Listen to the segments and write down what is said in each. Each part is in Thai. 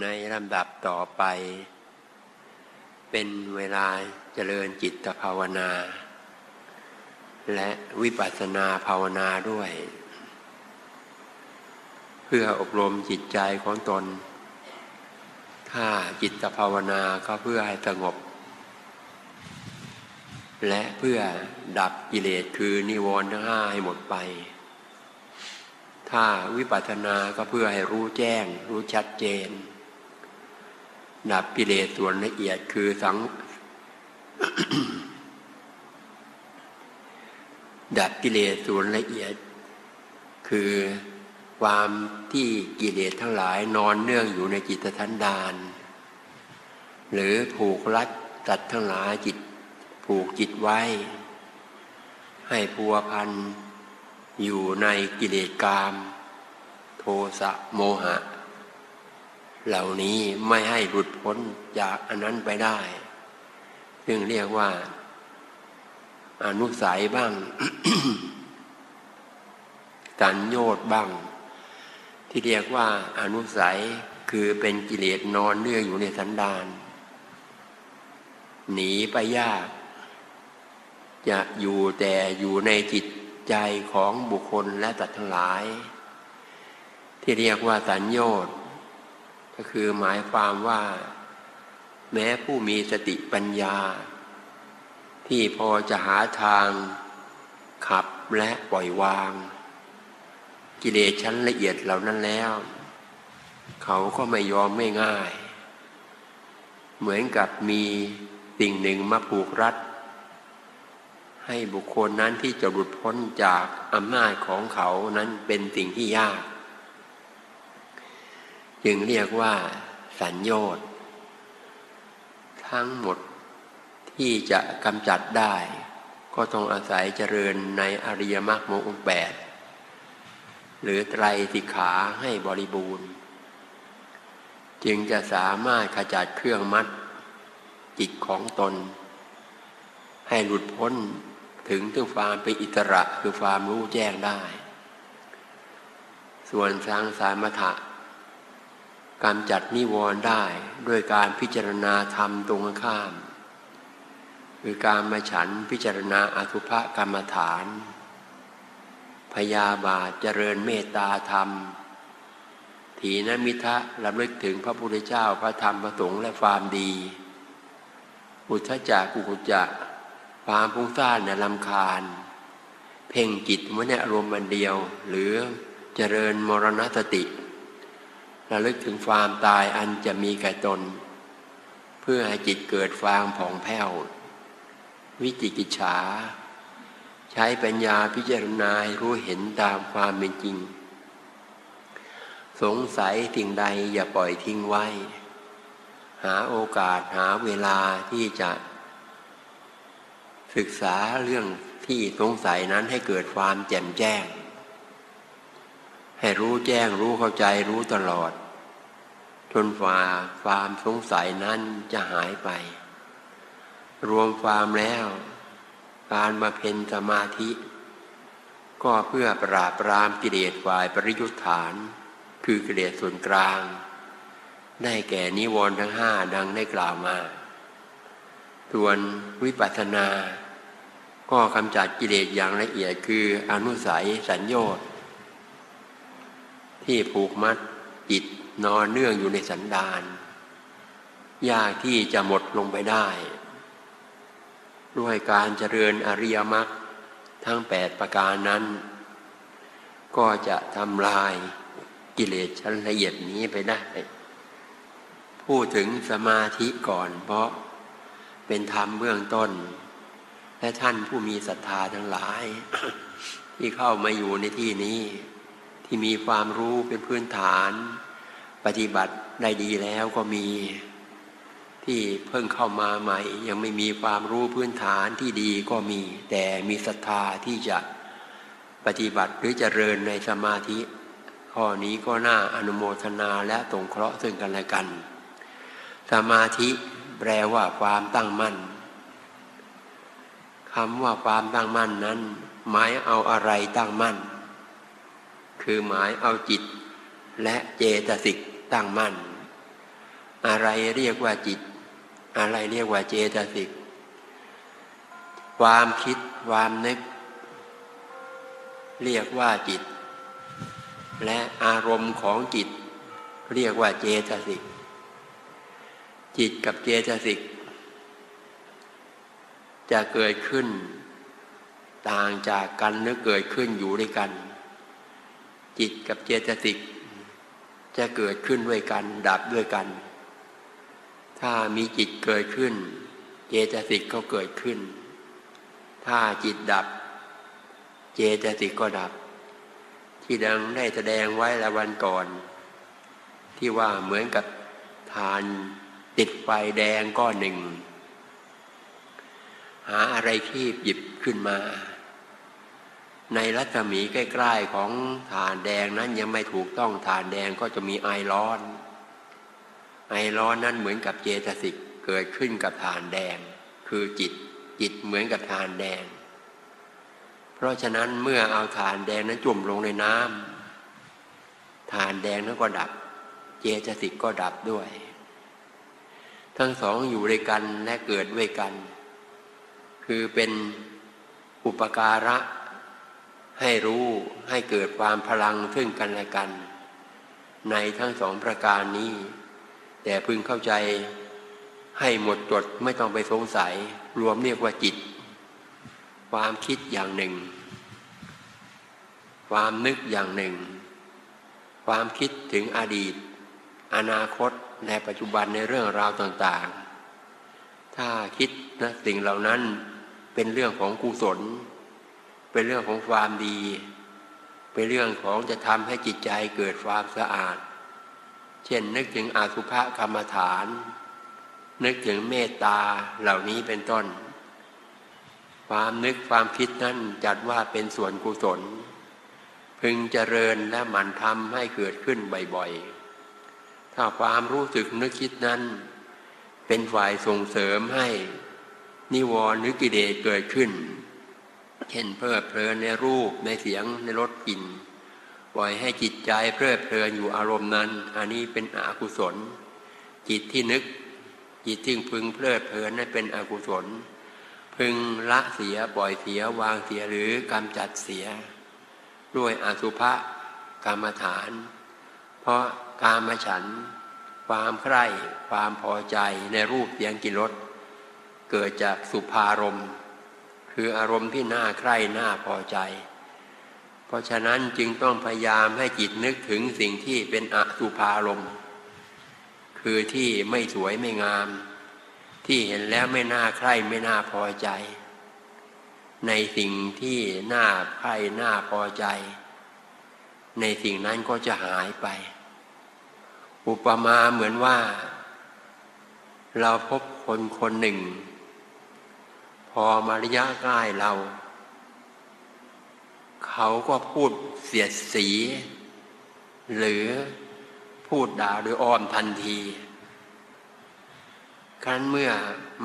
ในลำดับต่อไป เป็นเวลาเจริญจิตภาวนา และวิปัสสนาภาวนาด้วย เพื่ออบรมจิตใจของตน ถ้าจิตภาวนาก็เพื่อให้สงบ และเพื่อดับกิเลสคือนิวรณ์ทั้งห้าให้หมดไปถ้าวิปัสสนาก็เพื่อให้รู้แจ้ง รู้ชัดเจน ดับกิเลสส่วนละเอียดคือสัง ดับกิเลสส่วนละเอียด คือความที่กิเลสทั้งหลายนอนเนื่องอยู่ในจิตทันดาน หรือผูกรัดตัดทั้งหลายจิตผูกจิตไว้ ให้พัวพันอยู่ในกิเลสกาม โทสะโมหะ เหล่านี้ไม่ให้หลุดพ้นจากอันนั้นไปได้ ซึ่งเรียกว่าอนุสัยบ้าง สัญโยชน์บ้าง ที่เรียกว่าอนุสัยคือเป็นกิเลสนอนเนื่องอยู่ในสันดานหนีไปยาก จะอยู่แต่อยู่ในจิตใจของบุคคลและตัดทั้งหลาย ที่เรียกว่าสัญโยชน์ ก็คือหมายความว่า แม้ผู้มีสติปัญญา ที่พอจะหาทางขับและปล่อยวาง กิเลสชั้นละเอียดเหล่านั้นแล้ว เขาก็ไม่ยอมไม่ง่าย เหมือนกับมีสิ่งหนึ่งมาผูกรัด ให้บุคคลนั้นที่จะหลุดพ้นจากอำนาจของเขานั้นเป็นสิ่งที่ยาก จึงเรียกว่า สัญญอดทั้งหมดที่จะกำจัดได้ ก็ต้องอาศัยเจริญในอริยมรรคมงแปดหรือไตรสิกขาให้บริบูรณ์ จึงจะสามารถขจัดเครื่องมัด จิตของตน ให้หลุดพ้นถึงถึงความเป็นอิสระคือความรู้แจ้งได้ ส่วนทางสายมถะ การจัดนิวรณ์ได้ด้วยการพิจารณาธรรมตรงข้ามคือการมาฉันพิจารณาอสุภกรรมฐาน พยาบาทเจริญเมตตาธรรม ถีนมิทะระลึกถึงพระพุทธเจ้าพระธรรมพระสงฆ์และความดี อุทจักกุกุจักความพุ่งซ่านในลำคาญ เพ่งจิตไว้ในอารมณ์อันเดียว หรือเจริญมรณสติ ระลึกถึงความตายอันจะมีแก่ตน เพื่อให้จิตเกิดฟางผ่องแผ้ว วิจิกิจฉา ใช้ปัญญาพิจารณารู้เห็นตามความเป็นจริง สงสัยสิ่งใดอย่าปล่อยทิ้งไว้ หาโอกาสหาเวลาที่จะ ศึกษาเรื่องที่สงสัยนั้นให้เกิดความแจ่มแจ้ง ให้รู้แจ้งรู้เข้าใจรู้ตลอด จนฝ่าความสงสัยนั้นจะหายไป รวมความแล้ว การมาเพ็ญสมาธิ ก็เพื่อปราบปรามกิเลสฝ่ายปริยุทธฐาน คือกิเลสส่วนกลาง ได้แก่นิวรณ์ทั้งห้าดังได้กล่าวมา ส่วนวิปัสสนา ก็กำจัดกิเลสอย่างละเอียดคืออนุสัยสัญญอ ที่ผูกมัดจิตนอนเนื่องอยู่ในสันดานยากที่จะหมดลงไปได้ ด้วยการเจริญอริยมรรคทั้งแปดประการนั้น ก็จะทำลายกิเลสชั้นละเอียดนี้ไปได้ พูดถึงสมาธิก่อนเพราะเป็นธรรมเบื้องต้น และท่านผู้มีศรัทธาทั้งหลาย ที่เข้ามาอยู่ในที่นี้ ที่มีความรู้เป็นพื้นฐาน ปฏิบัติได้ดีแล้วก็มี ที่เพิ่งเข้ามาใหม่ ยังไม่มีความรู้พื้นฐานที่ดีก็มี แต่มีศรัทธาที่จะปฏิบัติหรือเจริญในสมาธิ ข้อนี้ก็น่าอนุโมทนาและตรงเคราะห์ซึ่งกันและกัน สมาธิแปลว่าความตั้งมั่นคำว่าความตั้งมั่นนั้น หมายเอาอะไรตั้งมั่น คือหมายเอาจิต และเจตสิกตั้งมั่น อะไรเรียกว่าจิต อะไรเรียกว่าเจตสิก ความคิดความนึก เรียกว่าจิต และอารมณ์ของจิต เรียกว่าเจตสิก จิตกับเจตสิก จะเกิดขึ้น ต่างจากกันหรือเกิดขึ้นอยู่ด้วยกัน จิตกับเจตสิก จะเกิดขึ้นด้วยกัน ดับด้วยกัน ถ้ามีจิตเกิดขึ้น เจตสิกก็เกิดขึ้น ถ้าจิตดับ เจตสิกก็ดับ ที่ดังได้แสดงไว้ละวันก่อน ที่ว่าเหมือนกับทานติดไฟแดงก้อนหนึ่ง หาอะไรที่หยิบขึ้นมา ในรัศมีใกล้ๆของฐานแดงนั้นยังไม่ถูกต้องฐานแดงก็จะมีไอร้อน ไอร้อนนั้นเหมือนกับเจตสิกเกิดขึ้นกับฐานแดง คือจิตจิตเหมือนกับฐานแดง เพราะฉะนั้นเมื่อเอาฐานแดงนั้นจุ่มลงในน้ำฐานแดงนั้นก็ดับ เจตสิกก็ดับด้วย ทั้งสองอยู่ด้วยกันและเกิดด้วยกัน คือเป็นอุปการะ ให้รู้ให้เกิดความพลังซึ่งกันและกัน ในทั้งสองประการนี้ แต่พึงเข้าใจให้หมดจดไม่ต้องไปสงสัย รวมเรียกว่าจิต ความคิดอย่างหนึ่ง ความนึกอย่างหนึ่ง ความคิดถึงอดีต อนาคตและปัจจุบันในเรื่องราวต่างๆ ถ้าคิดนะสิ่งเหล่านั้นเป็นเรื่องของกุศล เป็นเรื่องของความดี เป็นเรื่องของจะทำให้จิตใจเกิดความสะอาด เช่นนึกถึงอาสุภกรรมฐาน นึกถึงเมตตาเหล่านี้เป็นต้น ความนึกความคิดนั้นจัดว่าเป็นส่วนกุศล พึงเจริญและหมั่นทำให้เกิดขึ้นบ่อยๆ ถ้าความรู้สึกนึกคิดนั้น เป็นฝ่ายส่งเสริมให้นิวรณ์นึกิเลสเกิดขึ้น เช่นเพลิดเพลินในรูปในเสียงในรสกลิ่นปล่อยให้จิตใจเพลิดเพลินอยู่อารมณ์นั้น อันนี้เป็นอกุศล จิตที่นึก จิตที่พึงเพลิดเพลินนั้นเป็นอกุศล พึงละเสียปล่อยเสียวางเสียหรือกำจัดเสีย ด้วยอสุภะกรรมฐาน เพราะกามฉัน ความใคร่ความพอใจในรูปเสียงกิรสเกิดจากสุภารมณ์ คืออารมณ์ที่น่าใคร่น่าพอใจ เพราะฉะนั้นจึงต้องพยายามให้จิตนึกถึงสิ่งที่เป็นอสุภารมคือที่ไม่สวยไม่งาม ที่เห็นแล้วไม่น่าใคร่ไม่น่าพอใจ ในสิ่งที่น่าใคร่น่าพอใจ ในสิ่งนั้นก็จะหายไป อุปมาเหมือนว่า เราพบคนคนหนึ่ง อมาระยะใกล้เรา เขาก็พูดเสียดสี หรือพูดด่าโดยอ้อมทันที ครั้นเมื่อ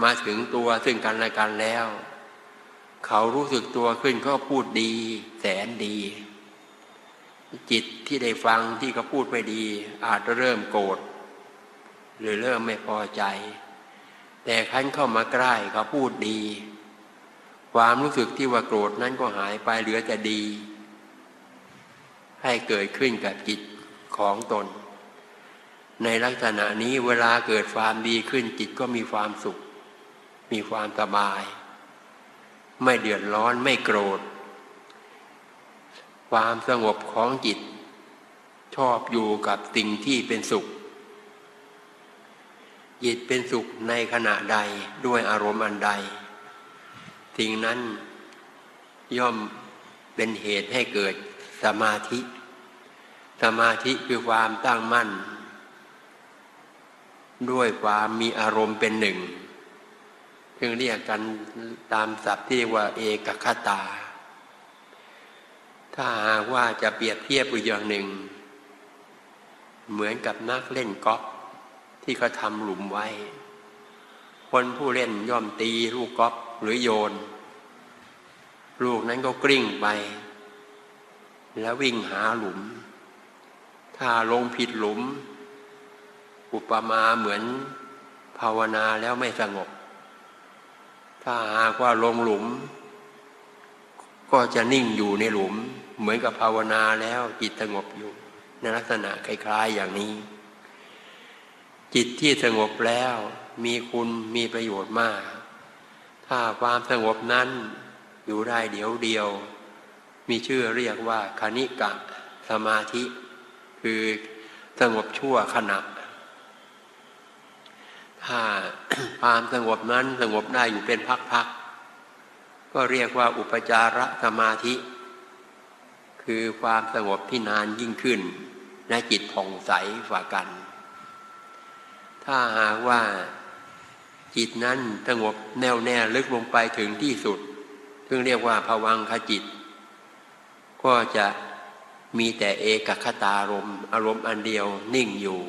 มาถึงตัวซึ่งกันและกันแล้ว เขารู้สึกตัวขึ้นก็พูดดี แสนดี จิตที่ได้ฟังที่เขาพูดไม่ดี อาจจะเริ่มโกรธหรือเริ่มไม่พอใจ แต่ครั้นเข้ามาใกล้เขาพูดดี ความรู้สึกที่ว่าโกรธนั้นก็หายไปเหลือแต่ดี ให้เกิดขึ้นกับจิตของตน ในลักษณะนี้เวลาเกิดความดีขึ้นจิตก็มีความสุข มีความสบาย ไม่เดือดร้อนไม่โกรธ ความสงบของจิต ชอบอยู่กับสิ่งที่เป็นสุข จิตเป็นสุขในขณะใดด้วยอารมณ์อันใด สิ่งนั้นย่อมเป็นเหตุให้เกิดสมาธิ สมาธิคือความตั้งมั่น ด้วยความมีอารมณ์เป็นหนึ่งซึ่งเรียกกันตามศัพท์ที่เรียกว่า เอกคตา ถ้าหากว่าจะเปรียบเทียบอีกอย่างหนึ่ง เหมือนกับนักเล่นกอล์ฟที่เขาทำหลุมไว้ คนผู้เล่นย่อมตีลูกกอล์ฟ หรือโยน ลูกนั้นก็กลิ้งไป แล้ววิ่งหาหลุม ถ้าลงผิดหลุม อุปมาเหมือนภาวนาแล้วไม่สงบ ถ้าหากว่าลงหลุม ก็จะนิ่งอยู่ในหลุม เหมือนกับภาวนาแล้วจิตสงบอยู่ในลักษณะคล้ายๆอย่างนี้ จิตที่สงบแล้วมีคุณมีประโยชน์มาก ความสงบนั้นอยู่ได้เดียวเดียว มีชื่อเรียกว่าคณิกะสมาธิ คือสงบชั่วขณะ ถ้าความสงบนั้นสงบได้อยู่เป็นพักๆก็เรียกว่าอุปจารสมาธิ คือความสงบที่นานยิ่งขึ้นและจิตผ่องใสฝ่ากัน ถ้าหากว่า จิตนั้นสงบแน่วแน่ลึกลงไปถึงที่สุด ซึ่งเรียกว่าภวังคจิต ก็จะมีแต่เอกคตารมอารมณ์อันเดียวนิ่งอยู่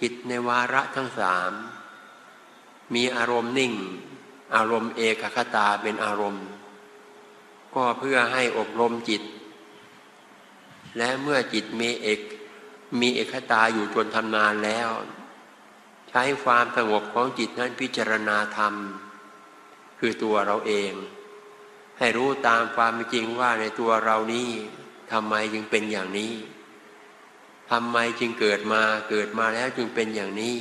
จิตในวาระทั้งสาม มีอารมณ์นิ่ง อารมณ์เอกคตาเป็นอารมณ์ ก็เพื่อให้อบรมจิต และเมื่อจิตมีเอกมีเอกตาอยู่จนทำนานแล้ว ใช้ความสงบของจิตนั้นพิจารณาธรรม คือตัวเราเอง ให้รู้ตามความจริงว่าในตัวเรานี้ทำไมจึงเป็นอย่างนี้ทำไมจึงเกิดมาเกิดมาแล้วจึงเป็นอย่างนี้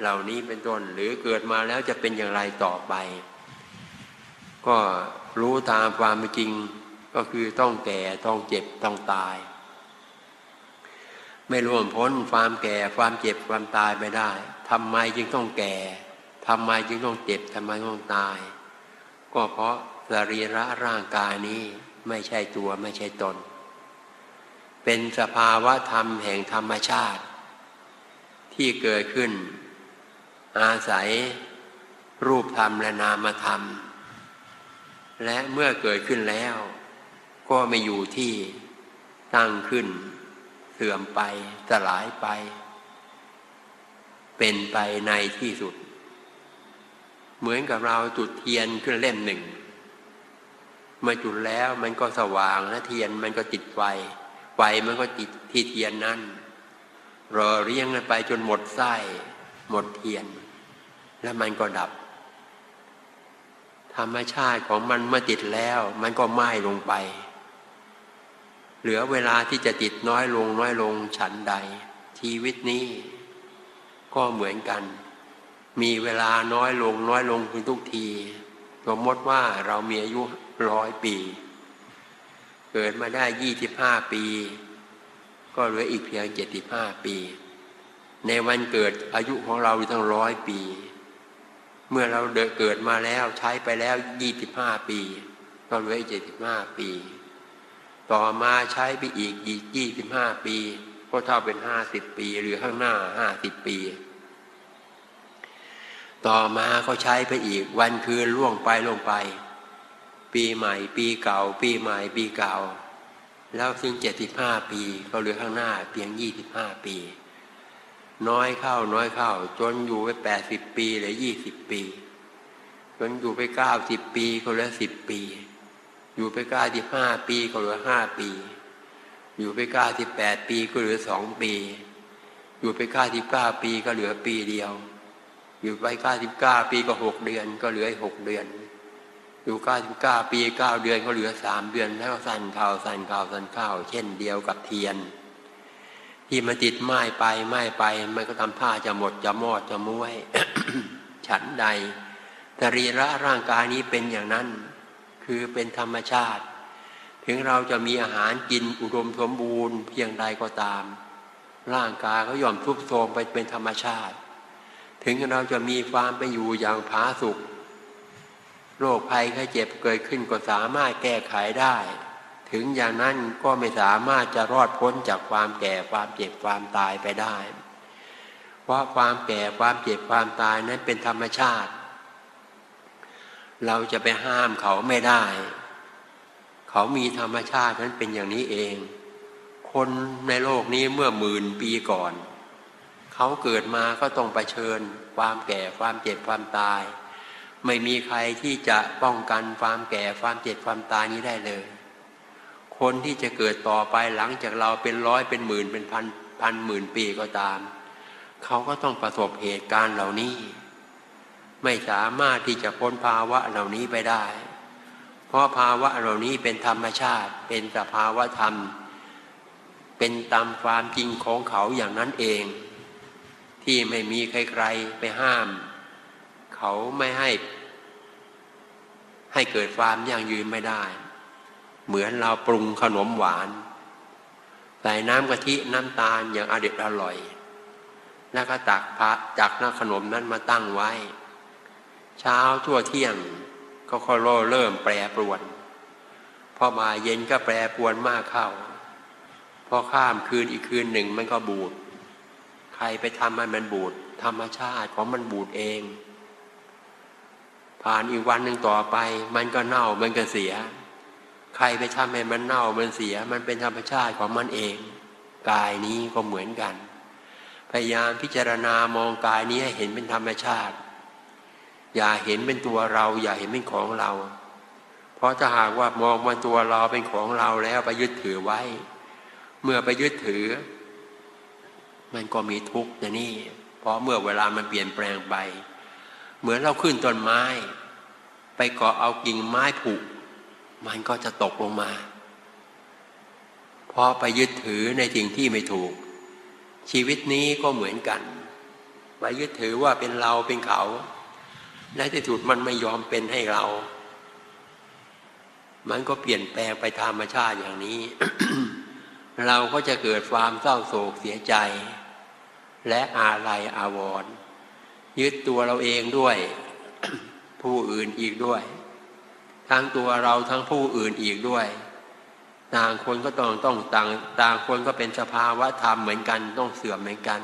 เหล่านี้เป็นต้นหรือเกิดมาแล้วจะเป็นอย่างไรต่อไป ก็รู้ตามความจริงก็คือต้องแก่ต้องเจ็บต้องตาย ไม่ร่วมพ้นความแก่ความเจ็บความตายไม่ได้ทำไมจึงต้องแก่ทำไมจึงต้องเจ็บทำไมต้องตาย ก็เพราะสรีระร่างกายนี้ไม่ใช่ตัวไม่ใช่ตน เป็นสภาวะธรรมแห่งธรรมชาติ ที่เกิดขึ้น อาศัยรูปธรรมและนามธรรม และเมื่อเกิดขึ้นแล้ว ก็ไม่อยู่ที่ตั้งขึ้น เสื่อมไปสลายไป เป็นไปในที่สุด เหมือนกับเราจุดเทียนขึ้นเล่มหนึ่งเมื่อจุดแล้วมันก็สว่างนะเทียนมันก็ติดไฟ ไฟมันก็ติดที่เทียนนั้นรอเรียงกันไปจนหมดไส้หมดเทียน แล้วมันก็ดับ ธรรมชาติของมันเมื่อติดแล้ว มันก็ไหม้ลงไป เหลือเวลาที่จะติดน้อยลงน้อยลงฉันใด ชีวิตนี้ ก็เหมือนกัน มีเวลาน้อยลงน้อยลงทุกทีสมมติว่าเรามีอายุร้อยปี เกิดมาได้ยี่สิบห้าปี ก็เหลืออีกเพียงเจ็ดสิบห้าปี ในวันเกิดอายุของเราทั้งร้อยปี เมื่อเราเดเกิดมาแล้วใช้ไปแล้วยี่สิบห้าปี ก็เหลืออีกเจ็ดสิบห้าปี ต่อมาใช้ไปอีกอีกยี่สิบห้าปี ก็เท่าเป็นห้าสิบปี หรือข้างหน้าห้าสิบปี ต่อมาก็ใช้ไปอีกวันคืนล่วงไปล่วงไป ปีใหม่ ปีเก่า ปีใหม่ ปีเก่า แล้วถึงเจ็ดสิบห้าปี ก็เหลือข้างหน้า เพียงยี่สิบห้าปี น้อยเข้าน้อยเข้า จนอยู่ไปแปดสิบปีหรือยี่สิบปี จนอยู่ไปเก้าสิบปีก็เหลือสิบปี อยู่ไปเก้าสิบห้าปีก็เหลือห้าปี อยู่ไปเก้าสิบแปดปีก็เหลือสองปี อยู่ไปเก้าสิบเก้าปีก็เหลือปีเดียว อยู่ไปเก้าสิบเก้าปีก็หกเดือนก็เหลือหกเดือน อยู่เก้าสิบเก้าปีเก้าเดือนก็เหลือสามเดือน แล้วสั้นเข้าสั้นเข้าสั้นเข้า เช่นเดียวกับเทียน ที่มาติดไม้ไปไม้ไป มันก็ทำท่าจะหมดจะมอดจะม้วย ฉันใดแต่รีระร่างกายนี้เป็นอย่างนั้น คือเป็นธรรมชาติ ถึงเราจะมีอาหารกินอุดมสมบูรณ์เพียงใดก็ตาม ร่างกายก็ย่อมทุบโทรมไปเป็นธรรมชาติ ถึงเราจะมีความไปอยู่อย่างผาสุกโรคภัยไข้เจ็บเกิดขึ้นก็สามารถแก้ไขได้ ถึงอย่างนั้นก็ไม่สามารถจะรอดพ้นจากความแก่ความเจ็บความตายไปได้ เพราะความแก่ความเจ็บความตายนั้นเป็นธรรมชาติ เราจะไปห้ามเขาไม่ได้ เขามีธรรมชาตินั้นเป็นอย่างนี้เอง คนในโลกนี้เมื่อหมื่นปีก่อน เขาเกิดมาก็ต้องไปเชิญ ความแก่ความเจ็บความตาย ไม่มีใครที่จะป้องกันความแก่ความเจ็บความตายนี้ได้เลย คนที่จะเกิดต่อไปหลังจากเราเป็นร้อยเป็นหมื่นเป็นพันพันหมื่นปีก็ตาม เขาก็ต้องประสบเหตุการณ์เหล่านี้ ไม่สามารถที่จะพ้นภาวะเหล่านี้ไปได้ เพราะภาวะเหล่านี้เป็นธรรมชาติ เป็นสภาวะธรรม เป็นตามความจริงของเขาอย่างนั้นเอง ที่ไม่มีใครๆไปห้าม เขาไม่ให้ ให้เกิดความยั่งยืนไม่ได้ เหมือนเราปรุงขนมหวานใส่น้ำกะทิน้ำตาลอย่างอด็ดอร่อย แล้วก็ตักพระจักน้ำขนมนั้นมาตั้งไว้ เช้าทั่วเที่ยงก็ค่อยเริ่มแปรปรวน พอมาเย็นก็แปรปรวนมากเข้า พอข้ามคืนอีกคืนหนึ่งมันก็บูด ใครไปทำมันมันบูด ธรรมชาติของมันบูดเอง ผ่านอีกวันหนึ่งต่อไป มันก็เน่ามันก็เสีย ใครไปทำให้มันเน่ามันเสีย มันเป็นธรรมชาติของมันเอง กายนี้ก็เหมือนกัน พยายามพิจารณามองกายนี้ให้เห็นเป็นธรรมชาติ อย่าเห็นเป็นตัวเรา อย่าเห็นเป็นของเรา เพราะถ้าหากว่ามองมันตัวเราเป็นของเราแล้วไปยึดถือไว้ เมื่อไปยึดถือ มันก็มีทุกข์นะนี่ เพราะเมื่อเวลามันเปลี่ยนแปลงไป เหมือนเราขึ้นต้นไม้ ไปเกาะเอากิ่งไม้ผุมันก็จะตกลงมาเพราะไปยึดถือในสิ่งที่ไม่ถูก ชีวิตนี้ก็เหมือนกันไปยึดถือว่าเป็นเราเป็นเขา และที่สุดมันไม่ยอมเป็นให้เรา มันก็เปลี่ยนแปลงไปธรรมชาติอย่างนี้ เราก็จะเกิดความเศร้าโศกเสียใจ และอาลัยอาวรณ์ยึดตัวเราเองด้วย ผู้อื่นอีกด้วย ทั้งตัวเราทั้งผู้อื่นอีกด้วย ต่างคนก็ต้องต้องต่างต่างคนก็เป็นสภาวะธรรมเหมือนกัน ต้องเสื่อมเหมือนกัน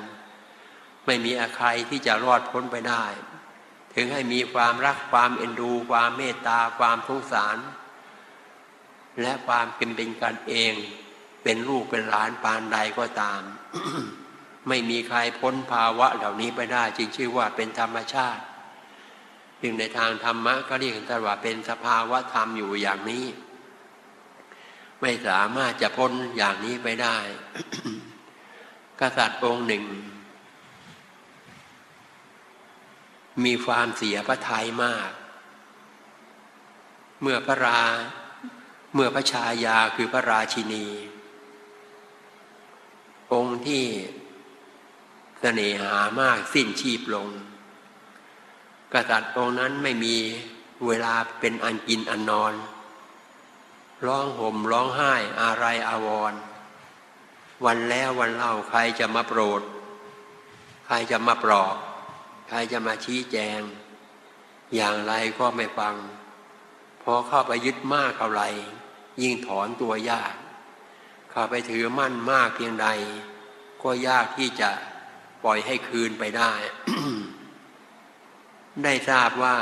ไม่มีใครที่จะรอดพ้นไปได้ ถึงให้มีความรักความเอ็นดู ความเมตตา ความสงสาร และความเป็นเป็นกันเอง เป็นลูกเป็นหลานปานใดก็ตาม ไม่มีใครพ้นภาวะเหล่านี้ไปได้จึงชื่อว่าเป็นธรรมชาติึงในทางธรรมะก็เรียกกันว่าเป็นสภาวะธรรมอยู่อย่างนี้ ไม่สามารถจะพ้นอย่างนี้ไปได้ กษัตริย์องค์หนึ่ง มีความเสียพระทัยมาก เมื่อพระรา เมื่อพระชายาคือพระราชินี องค์ที่เสน่หามากสิ้นชีพลง กษัตริย์องค์นั้นไม่มีเวลาเป็นอันกินอันนอน ร้องห่มร้องไห้อะไรอาวร วันแล้ววันเล่าใครจะมาโปรด ใครจะมาปลอบ ใครจะมาชี้แจง อย่างไรก็ไม่ฟัง พอเข้าไปยึดมากเท่าไรยิ่งถอนตัวยาก เข้าไปถือมั่นมากเพียงใด ก็ยากที่จะปล่อยให้คืนไปได้ ได้ทราบว่า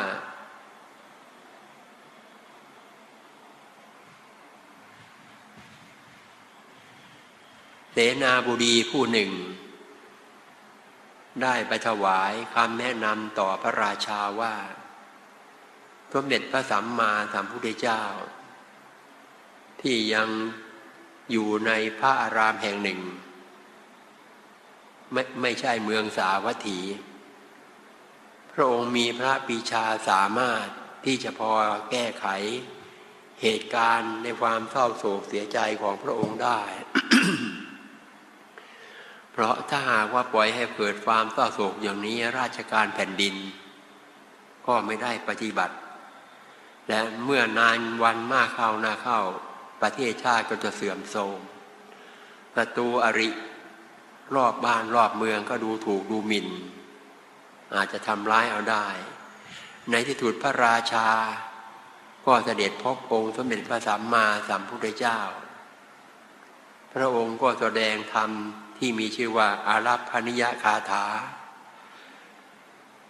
เสนาบุรีผู้หนึ่ง ได้ไปถวายคำแนะนำต่อพระราชาว่าสมเด็จพระสัมมาสัมพุทธเจ้า ที่ยังอยู่ในพระอารามแห่งหนึ่ง ไม่ไม่ใช่เมืองสาวัตถี พระองค์มีพระปีชาสามารถที่จะพอแก้ไขเหตุการณ์ในความเศร้าโศกเสียใจของพระองค์ได้ เพราะถ้าหากว่าปล่อยให้เกิดความเศร้าโศกอย่างนี้ราชการแผ่นดิน ก็ไม่ได้ปฏิบัติ และเมื่อนานวันมากเข้านาเข้า ประเทศชาติก็จะเสื่อมโทรมประตูอริ รอบบ้านรอบเมืองก็ดูถูกดูหมิ่น อาจจะทำร้ายเอาได้ ในที่สุดพระราชา ก็เสด็จพบองค์สมเด็จพระสัมมาสัมพุทธเจ้า พระองค์ก็แสดงธรรม ที่มีชื่อว่า อารัพนิยคาถา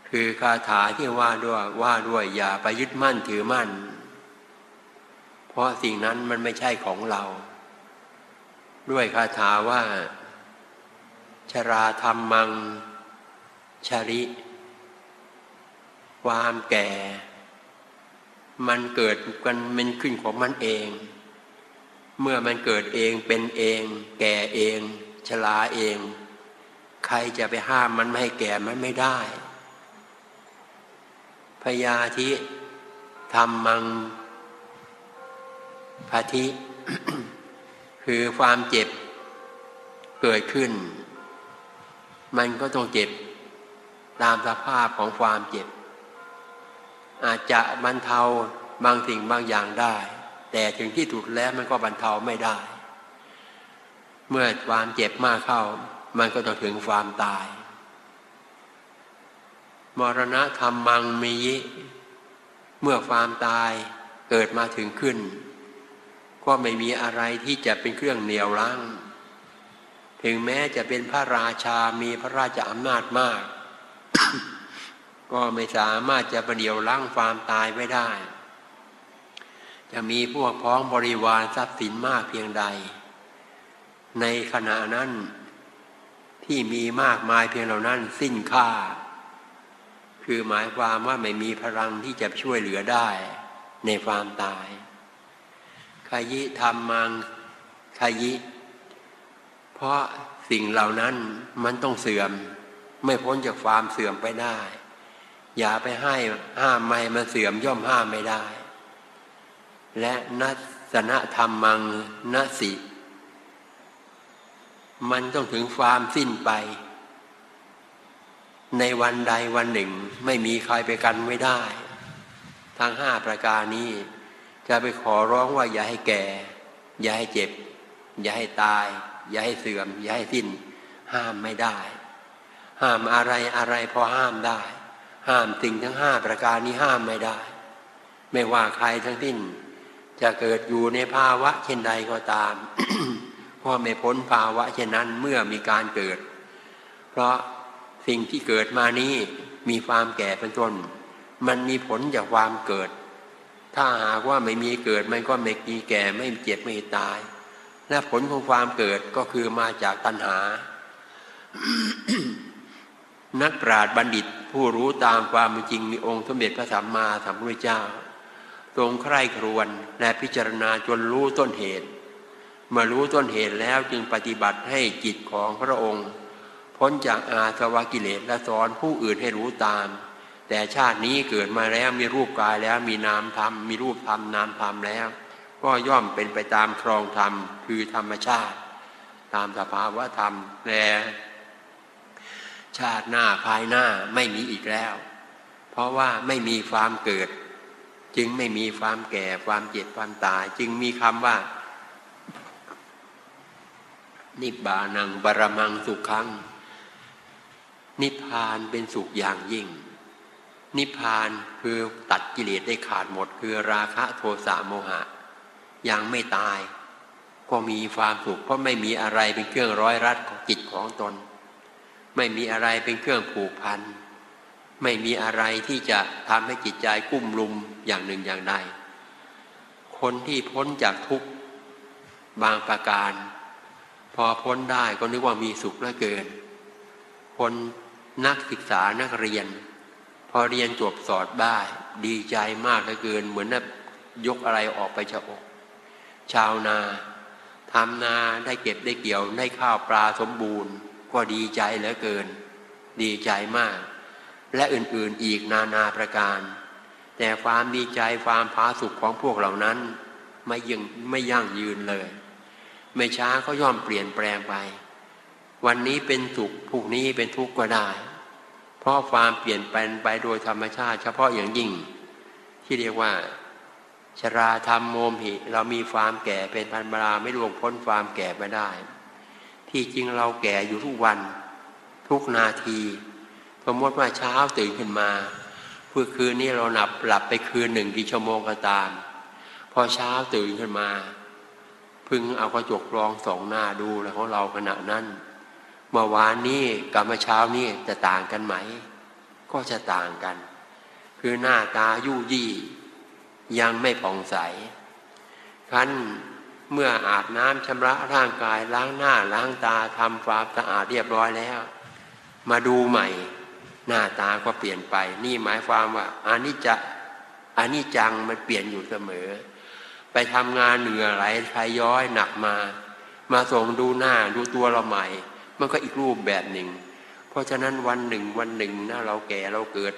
คือคาถาที่ว่าด้วยว่าด้วยอย่าไปยึดมั่นถือมั่น เพราะสิ่งนั้นมันไม่ใช่ของเรา ด้วยคาถาว่า ชราธรรมมังชาริ ความแก่ มันเกิดกันมันขึ้นของมันเองเมื่อมันเกิดเองเป็นเอง แก่เอง ชลาเอง ใครจะไปห้ามมันไม่ให้แก่มันไม่ได้พยาธิธรรมังพาธิคือความเจ็บเกิดขึ้น มันก็ต้องเจ็บตามสภาพของความเจ็บ อาจจะบรรเทาบางสิ่งบางอย่างได้ แต่ถึงที่สุดแล้วมันก็บรรเทาไม่ได้ เมื่อความเจ็บมากเข้า มันก็ต้องถึงความตาย มรณะธรรมังมียิ เมื่อความตายเกิดมาถึงขึ้น ก็ไม่มีอะไรที่จะเป็นเครื่องเหนี่ยวรั้งถึงแม้จะเป็นพระราชามีพระราชอำนาจมาก ก็ไม่สามารถจะประเดียวล้างความตายไว้ได้ จะมีพวกพ้องบริวารทรัพย์สินมากเพียงใด ในขณะนั้นที่มีมากมายเพียงเหล่านั้นสิ้นค่า คือหมายความว่าไม่มีพลังที่จะช่วยเหลือได้ในความตายขยิธรรมังขยิ เพราะสิ่งเหล่านั้นมันต้องเสื่อม ไม่พ้นจากความเสื่อมไปได้ อย่าไปให้ห้ามไม่มันเสื่อมย่อมห้ามไม่ได้ และนัสนธรรมมังนสิ มันต้องถึงความสิ้นไป ในวันใดวันหนึ่งไม่มีใครไปกันไม่ได้ ทั้งห้าประการนี้ จะไปขอร้องว่าอย่าให้แก่ อย่าให้เจ็บ อย่าให้ตาย อย่าให้เสื่อม อย่าให้สิ้น ห้ามไม่ได้ ห้ามอะไรอะไรพอห้ามได้ ห้ามสิ่งทั้งห้าประการนี้ห้ามไม่ได้ ไม่ว่าใครทั้งสิ้น จะเกิดอยู่ในภาวะเช่นใดก็ตาม เพราะไม่พ้นภาวะเช่นนั้นเมื่อมีการเกิด เพราะสิ่งที่เกิดมานี้มีความแก่เป็นต้น มันมีผลจากความเกิด ถ้าหากว่าไม่มีเกิดมันก็ไม่มีแก่ไม่เจ็บไม่ตาย และผลของความเกิดก็คือมาจากตัณหา นักปราชญ์บัณฑิตผู้รู้ตามความจริงมีองค์สมเด็จพระสัมมาสัมพุทธเจ้า ทรงใคร่ครวญและพิจารณาจนรู้ต้นเหตุ เมื่อรู้ต้นเหตุแล้วจึงปฏิบัติให้จิตของพระองค์ พ้นจากอาสวะกิเลสและสอนผู้อื่นให้รู้ตาม แต่ชาตินี้เกิดมาแล้วมีรูปกายแล้วมีนามธรรมมีรูปธรรมนามธรรมแล้ว ก็ย่อมเป็นไปตามครองธรรมคือธรรมชาติ ตามสภาวะธรรมแต่ชาติหน้าภายหน้าไม่มีอีกแล้ว เพราะว่าไม่มีความเกิด จึงไม่มีความแก่ความเจ็บความตาย จึงมีคำว่า นิบานังบารมังสุขัง นิพพานเป็นสุขอย่างยิ่ง นิพพานคือตัดกิเลสได้ขาดหมด คือราคะโทสะโมหะ ยังไม่ตาย ก็มีความสุขเพราะไม่มีอะไรเป็นเครื่องร้อยรัดของจิตของตน ไม่มีอะไรเป็นเครื่องผูกพัน ไม่มีอะไรที่จะทำให้จิตใจกุ้มลุมอย่างหนึ่งอย่างใดคนที่พ้นจากทุกบางประการ พอพ้นได้ก็นึกว่ามีสุขเหลือเกิน คนนักศึกษานักเรียน พอเรียนจบสอดบ้าดีใจมากเหลือเกิน เหมือนนับยกอะไรออกไปจากอก ชาวนาทำนาได้เก็บได้เกี่ยวได้ข้าวปลาสมบูรณ์ ก็ดีใจเหลือเกิน ดีใจมาก และอื่นๆอีกนานาประการ แต่ความดีใจความพาสุขของพวกเหล่านั้น ไม่ยังไม่ยั่งยืนเลย ไม่ช้าก็ย่อมเปลี่ยนแปลงไป วันนี้เป็นสุขพรุ่งนี้เป็นทุกข์ก็ได้ เพราะความเปลี่ยนแปลงไปโดยธรรมชาติ เฉพาะอย่างยิ่ง ที่เรียกว่า ชราธรรมโมมหิ เรามีความแก่เป็นพันบราไม่ล่วงพ้นความแก่ไปได้ ที่จริงเราแก่อยู่ทุกวัน ทุกนาทีสมมติว่าเช้าตื่นขึ้นมาเพื่อคืนนี้เราหลับหลับไปคืนหนึ่งกี่ชั่วโมงก็ตาม พอเช้าตื่นขึ้นมา พึงเอากระจกรองสองหน้าดูแล้วของเราขณะนั้นเมื่อวานนี้กับเมื่อเช้านี้จะต่างกันไหม ก็จะต่างกัน คือหน้าตายู่ยี่ยังไม่ผ่องใสคันเมื่ออาบน้ำชำระร่างกายล้างหน้าล้างตาทำความสะอาดเรียบร้อยแล้ว มาดูใหม่ หน้าตาก็เปลี่ยนไป นี่หมายความว่าอานิจจะอานิจังมันเปลี่ยนอยู่เสมอ ไปทำงานเหนื่อยไหลทายย้อยหนักมา มาส่งดูหน้าดูตัวเราใหม่ มันก็อีกรูปแบบหนึ่ง เพราะฉะนั้นวันหนึ่งวันหนึ่งนะเราแก่เราเกิด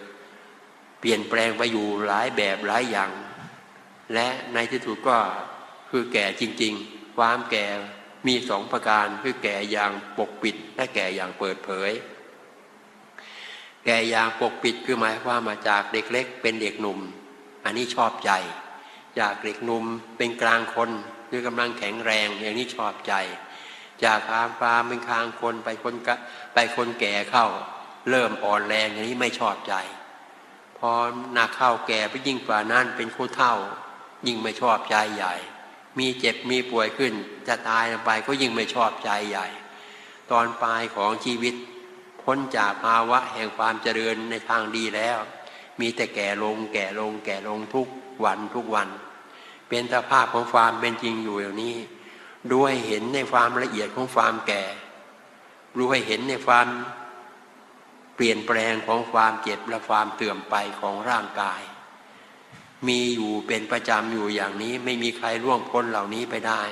เปลี่ยนแปลงไปอยู่หลายแบบหลายอย่าง และในที่สุดก็คือแก่จริง ๆ ความแก่มีสองประการคือแก่อย่างปกปิดและแก่อย่างเปิดเผย แก่อย่างปกปิดคือหมายความมาจากเด็กเล็กเป็นเด็กหนุ่ม อันนี้ชอบใจ จากเด็กหนุ่มเป็นกลางคนคือกำลังแข็งแรงอย่างนี้ชอบใจ จากคามปลาเป็นคางคนไปคนไปคนแก่เข้า เริ่มอ่อนแรงอย่างนี้ไม่ชอบใจพอหนักเข้าแก่ไปยิ่งกว่านั้นเป็นคู่เท่า ยิ่งไม่ชอบใจใหญ่ มีเจ็บมีป่วยขึ้น จะตายไปก็ยิ่งไม่ชอบใจใหญ่ ตอนปลายของชีวิต พ้นจากภาวะแห่งความเจริญในทางดีแล้ว มีแต่แก่ลงแก่ลงแก่ลงทุกข์ วันทุกวัน เป็นสภาพของความเป็นจริงอยู่อย่างนี้ ด้วยเห็นในความละเอียดของความแก่ ด้วยเห็นในความเปลี่ยนแปลงของความเจ็บและความเตื่อมไปของร่างกาย มีอยู่เป็นประจำอยู่อย่างนี้ไม่มีใครล่วงพ้นเหล่านี้ไปได้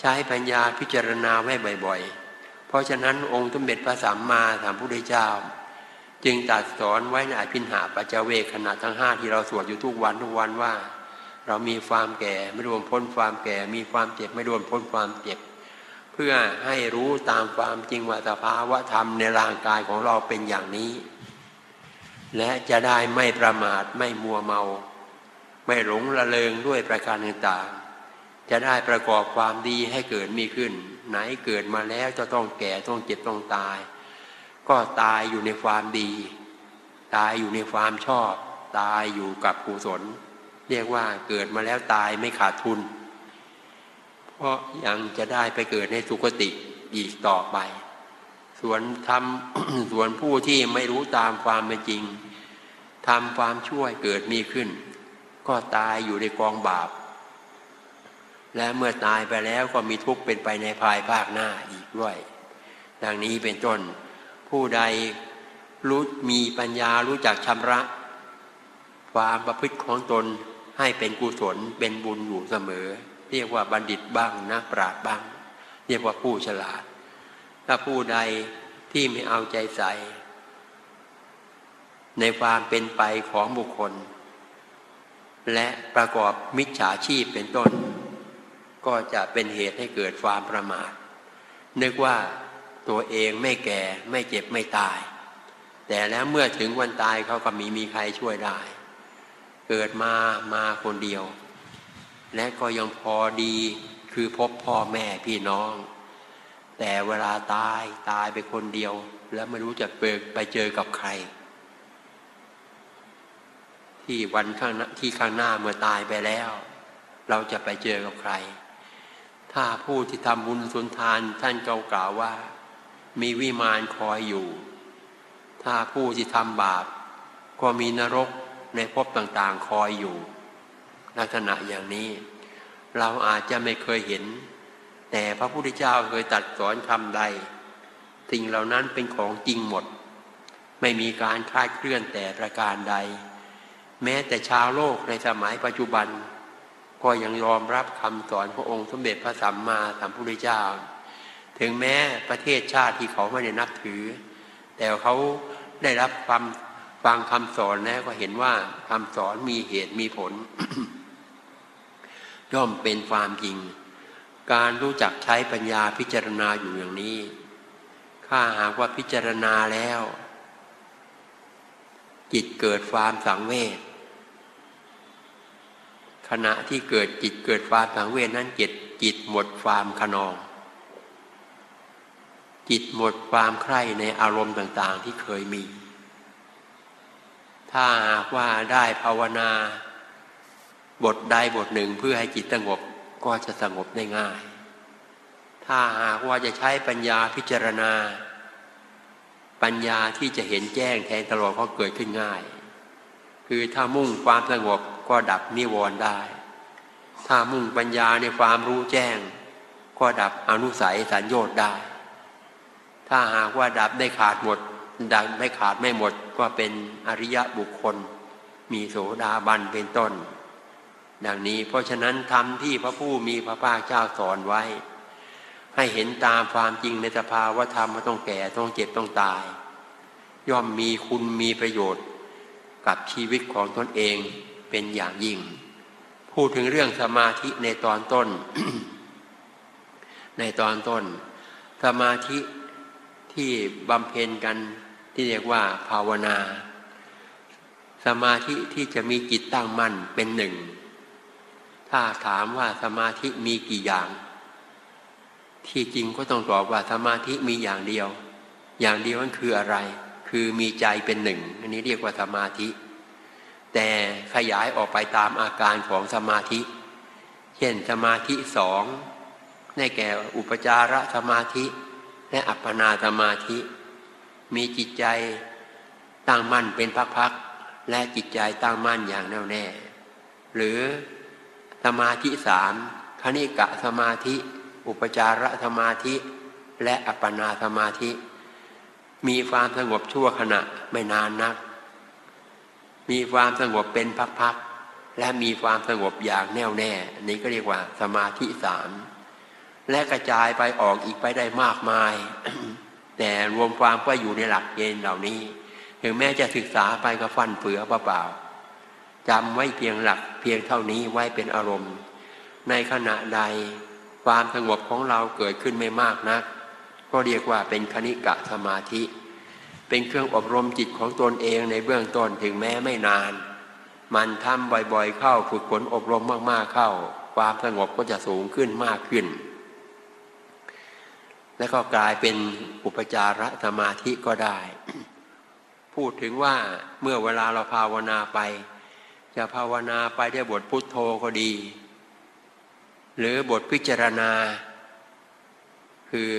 ใช้ปัญญาพิจารณาไว้บ่อย ๆ เพราะฉะนั้นองค์สมเด็จพระสัมมาสัมพุทธเจ้า จึงตรัสสอนไว้ในอภินหาปัจเจเวขณะทั้งห้าที่เราสวดอยู่ทุกวันทุกวันว่า เรามีความแก่ไม่รวมพ้นความแก่ มีความเจ็บไม่รวมพ้นความเจ็บ เพื่อให้รู้ตามความจริงว่าสภาวะธรรมในร่างกายของเราเป็นอย่างนี้ และจะได้ไม่ประมาทไม่มัวเมา ไม่หลงละเลงด้วยประการต่างๆจะได้ประกอบความดีให้เกิดมีขึ้น ไหนเกิดมาแล้วจะต้องแก่ต้องเจ็บต้องตาย ก็ตายอยู่ในความดี ตายอยู่ในความชอบ ตายอยู่กับกุศล เรียกว่าเกิดมาแล้วตายไม่ขาดทุน เพราะยังจะได้ไปเกิดในสุคติอีกต่อไป ส่วนทำส่วนผู้ที่ไม่รู้ตามความเป็นจริงทำความช่วยเกิดมีขึ้น ก็ตายอยู่ในกองบาป และเมื่อตายไปแล้วก็มีทุกข์เป็นไปในภายภาคหน้าอีกด้วย ดังนี้เป็นต้น ผู้ใดรู้มีปัญญารู้จักชำระ ความประพฤติของตนให้เป็นกุศลเป็นบุญอยู่เสมอ เรียกว่าบัณฑิตบ้างนักปราชญ์บ้าง เรียกว่าผู้ฉลาด ถ้าผู้ใดที่ไม่เอาใจใส่ ในความเป็นไปของบุคคล และประกอบมิจฉาชีพเป็นต้น ก็จะเป็นเหตุให้เกิดความประมาทนึกว่า ตัวเองไม่แก่ไม่เจ็บไม่ตาย แต่แล้วเมื่อถึงวันตายเขาก็มีมีใครช่วยได้ เกิดมามาคนเดียว และก็ยังพอดีคือพบพ่อแม่พี่น้อง แต่เวลาตายตายไปคนเดียว แล้วไม่รู้จะเปิดไปเจอกับใคร ที่วันข้างที่ข้างหน้าเมื่อตายไปแล้ว เราจะไปเจอกับใคร ถ้าผู้ที่ทำบุญสุนทานท่านเกล่าวว่า มีวิมานคอยอยู่ ถ้าผู้ที่ทำบาป ก็มีนรกในภพต่างๆคอยอยู่ ลักษณะอย่างนี้ เราอาจจะไม่เคยเห็น แต่พระพุทธเจ้าเคยตัดสอนคำใดสิ่งเหล่านั้นเป็นของจริงหมด ไม่มีการคลาดเคลื่อนแต่ประการใด แม้แต่ชาวโลกในสมัยปัจจุบัน ก็ยังยอมรับคำสอนพระองค์สมเด็จพระสัมมาสัมพุทธเจ้า ถึงแม้ประเทศชาติที่เขาไม่ได้นับถือ แต่เขาได้รับความฟังคำสอนแล้วก็เห็นว่าคำสอนมีเหตุมีผล ย่อมเป็นความจริง การรู้จักใช้ปัญญาพิจารณาอยู่อย่างนี้ถ้าหากว่าพิจารณาแล้ว จิตเกิดความสังเวชขณะที่เกิดจิตเกิดความสังเวชนั้นจิตจิตหมดความขนอง จิตหมดความใคร่ในอารมณ์ต่าง ๆ ที่เคยมี ถ้าหากว่าได้ภาวนา บทใดบทหนึ่งเพื่อให้จิตสงบก็จะสงบได้ง่าย ถ้าหากว่าจะใช้ปัญญาพิจารณา ปัญญาที่จะเห็นแจ้งแทงตลอดก็เกิดขึ้นง่าย คือถ้ามุ่งความสงบก็ดับนิวรณ์ได้ ถ้ามุ่งปัญญาในความรู้แจ้ง ก็ดับอนุสัยสัญญน์ได้ ถ้าหากว่าดับได้ขาดหมด ดังไม่ขาดไม่หมดก็เป็นอริยะบุคคล มีโสดาบันเป็นต้น ดังนี้เพราะฉะนั้นทำที่พระผู้มีพระภาคเจ้าสอนไว้ ให้เห็นตามความจริงในสภาวะธรรมว่าต้องแก่ต้องเจ็บต้องตาย ย่อมมีคุณมีประโยชน์ กับชีวิตของตนเองเป็นอย่างยิ่ง พูดถึงเรื่องสมาธิในตอนต้น ในตอนต้น สมาธิ ที่บำเพ็ญกันที่เรียกว่าภาวนา สมาธิที่จะมีจิตตั้งมั่นเป็นหนึ่ง ถ้าถามว่าสมาธิมีกี่อย่าง ที่จริงก็ต้องตอบว่าสมาธิมีอย่างเดียว อย่างเดียวนั่นคืออะไร คือมีใจเป็นหนึ่งอันนี้เรียกว่าสมาธิ แต่ขยายออกไปตามอาการของสมาธิ เช่นสมาธิสองในแก่อุปจารสมาธิ และอัปปนาสมาธิ มีจิตใจตั้งมั่นเป็นพักๆและจิตใจตั้งมั่นอย่างแน่วแน่ หรือสมาธิสามคณิกะสมาธิ อุปจารสมาธิ และอัปปนาสมาธิ มีความสงบชั่วขณะไม่นานนัก มีความสงบเป็นพักๆและมีความสงบอย่างแน่วแน่ นี้ก็เรียกว่าสมาธิสาม และกระจายไปออกอีกไปได้มากมาย แต่รวมความก็อยู่ในหลักเกณฑ์เหล่านี้ ถึงแม้จะศึกษาไปก็ฟันเฟือเปล่าๆจำไว้เพียงหลักเพียงเท่านี้ไว้เป็นอารมณ์ ในขณะใดความสงบของเราเกิดขึ้นไม่มากนัก ก็เรียกว่าเป็นคณิกะสมาธิ เป็นเครื่องอบรมจิตของตนเองในเบื้องต้นถึงแม้ไม่นาน มันทำบ่อยๆเข้าฝึกฝนอบรมมากๆเข้า ความสงบก็จะสูงขึ้นมากขึ้น แล้วก็กลายเป็นอุปจารสมาธิก็ได้ พูดถึงว่าเมื่อเวลาเราภาวนาไป จะภาวนาไปได้บทพุทโธก็ดี หรือบทพิจารณา คือ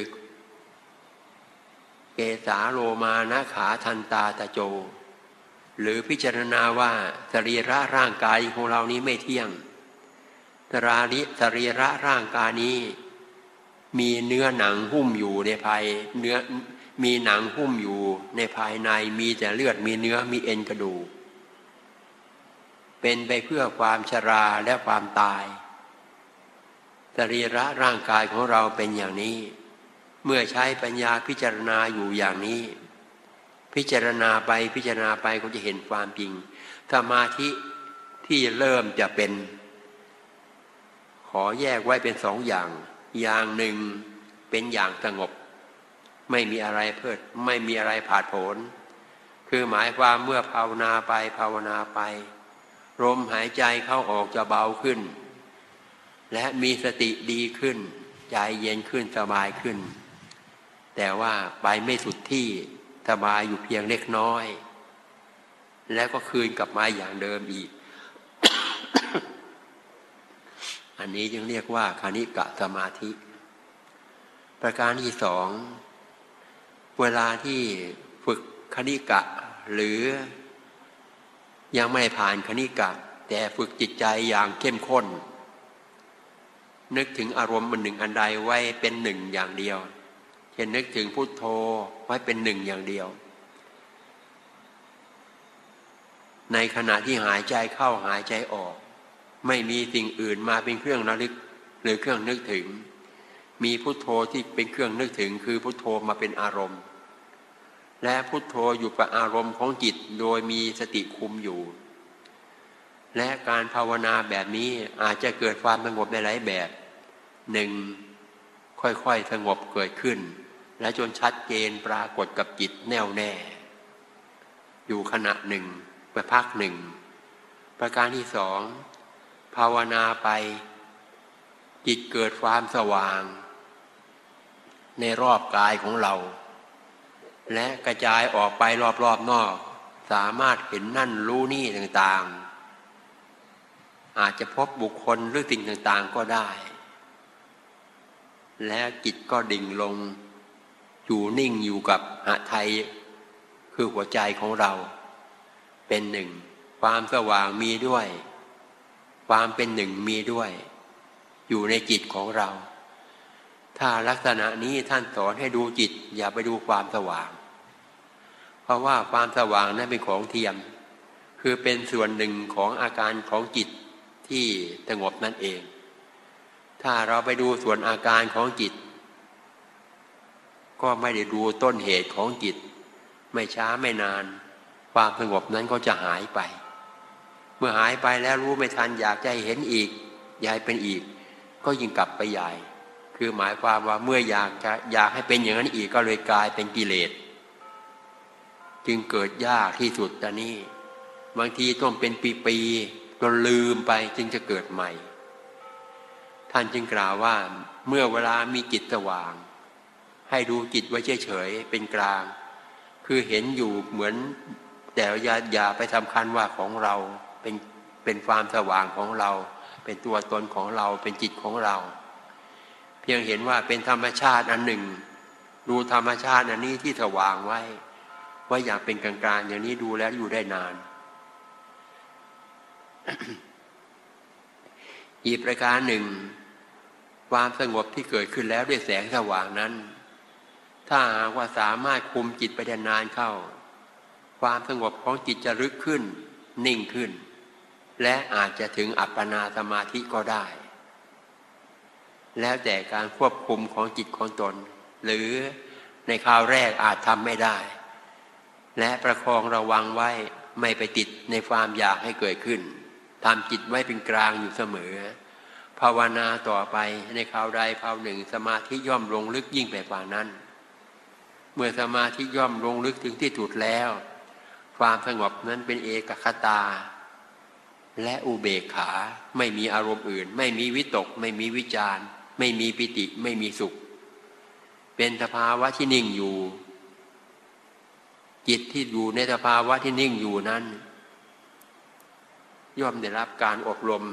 เกสาโลมานะขาทันตาตะโจ หรือพิจารณาว่าสรีระร่างกายของเรานี้ไม่เที่ยงสาริสรีระร่างกายนี้ มีเนื้อหนังหุ้มอยู่ในภายเนื้อมีหนังหุ้มอยู่ในภายในมีแต่เลือดมีเนื้อมีเอ็นกระดูกเป็นไปเพื่อความชราและความตายสรีระร่างกายของเราเป็นอย่างนี้ เมื่อใช้ปัญญาพิจารณาอยู่อย่างนี้ พิจารณาไปพิจารณาไปก็จะเห็นความจริงสมาธิที่เริ่มจะเป็น ขอแยกไว้เป็นสองอย่าง อย่างหนึ่งเป็นอย่างสงบ ไม่มีอะไรเพิดไม่มีอะไรผาดโผนคือหมายความเมื่อภาวนาไปภาวนาไปลมหายใจเข้าออกจะเบาขึ้น และมีสติดีขึ้น ใจเย็นขึ้นสบายขึ้น แต่ว่าไปไม่สุดที่สบายอยู่เพียงเล็กน้อย แล้วก็คืนกลับมาอย่างเดิมอีก อันนี้จึงเรียกว่าคณิกะสมาธิ ประการที่สองเวลาที่ฝึกคณิกะ หรือยังไม่ผ่านคณิกะ แต่ฝึกจิตใจอย่างเข้มข้น นึกถึงอารมณ์มันหนึ่งอันใดไว้เป็นหนึ่งอย่างเดียว เช่นนึกถึงพุทโธไว้เป็นหนึ่งอย่างเดียว ในขณะที่หายใจเข้าหายใจออก ไม่มีสิ่งอื่นมาเป็นเครื่องระลึกหรือเครื่องนึกถึง มีพุทโธที่เป็นเครื่องนึกถึง คือพุทโธมาเป็นอารมณ์ และพุทโธอยู่กับอารมณ์ของจิตโดยมีสติคุมอยู่ และการภาวนาแบบนี้อาจจะเกิดความสงบในหลายแบบหนึ่งค่อยๆสงบเกิดขึ้น และจนชัดเจนปรากฏกับจิตแน่วแน่ อยู่ขณะหนึ่งไปพักหนึ่ง ประการที่สอง ภาวนาไป จิตเกิดความสว่าง ในรอบกายของเรา และกระจายออกไปรอบๆนอก สามารถเห็นนั่นรู้นี่ต่างๆ อาจจะพบบุคคลหรือสิ่งต่างๆก็ได้ และจิตก็ดิ่งลง อยู่นิ่งอยู่กับหะไทย คือหัวใจของเรา เป็นหนึ่ง ความสว่างมีด้วย ความเป็นหนึ่งมีด้วย อยู่ในจิตของเรา ถ้าลักษณะนี้ท่านสอนให้ดูจิต อย่าไปดูความสว่าง เพราะว่าความสว่างนั้นเป็นของเทียม คือเป็นส่วนหนึ่งของอาการของจิตที่สงบนั่นเอง ถ้าเราไปดูส่วนอาการของจิต ก็ไม่ได้ดูต้นเหตุของจิต ไม่ช้าไม่นาน ความสงบนั้นก็จะหายไป เมื่อหายไปแล้วรู้ไม่ทันอยากจะเห็นอีกอยากเป็นอีก ก็ยิ่งกลับไปใหญ่ คือหมายความว่าเมื่ออยากจะอยากให้เป็นอย่างนั้นอีกก็เลยกลายเป็นกิเลส จึงเกิดยากที่สุดตอนนี้ บางทีต้องเป็นปีๆจนลืมไปจึงจะเกิดใหม่ ท่านจึงกล่าวว่าเมื่อเวลามีจิตสว่าง ให้ดูจิตไว้เฉยๆเป็นกลาง คือเห็นอยู่เหมือนแต่อย่าอย่าไปสำคัญว่าของเรา เป็นเป็นความสว่างของเรา เป็นตัวตนของเราเป็นจิตของเรา เพียงเห็นว่าเป็นธรรมชาติอันหนึ่ง ดูธรรมชาติอันนี้ที่สว่างไว้ ว่าอยากเป็นกลางๆอย่างนี้ดูแล้วอยู่ได้นานอีกประการหนึ่ง ความสงบที่เกิดขึ้นแล้วด้วยแสงสว่างนั้น ถ้าหากว่าสามารถคุมจิตไปได้นานเข้า ความสงบของจิตจะลึกขึ้น นิ่งขึ้น และอาจจะถึงอัปปนาสมาธิก็ได้ แล้วแต่การควบคุมของจิตของตน หรือในคราวแรกอาจทำไม่ได้ และประคองระวังไว้ไม่ไปติดในความอยากให้เกิดขึ้นทำจิตไว้เป็นกลางอยู่เสมอ ภาวนาต่อไปในคราวใดคราวหนึ่ง สมาธิย่อมลงลึกยิ่งไปกว่านั้น เมื่อสมาธิย่อมลงลึกถึงที่จุดแล้ว ความสงบนั้นเป็นเอกคตา และอุเบกขา ไม่มีอารมณ์อื่น ไม่มีวิตก ไม่มีวิจารไม่มีปิติไม่มีสุข เป็นสภาวะที่นิ่งอยู่ จิตที่อยู่ในสภาวะที่นิ่งอยู่นั้น ย่อมได้รับการอบรม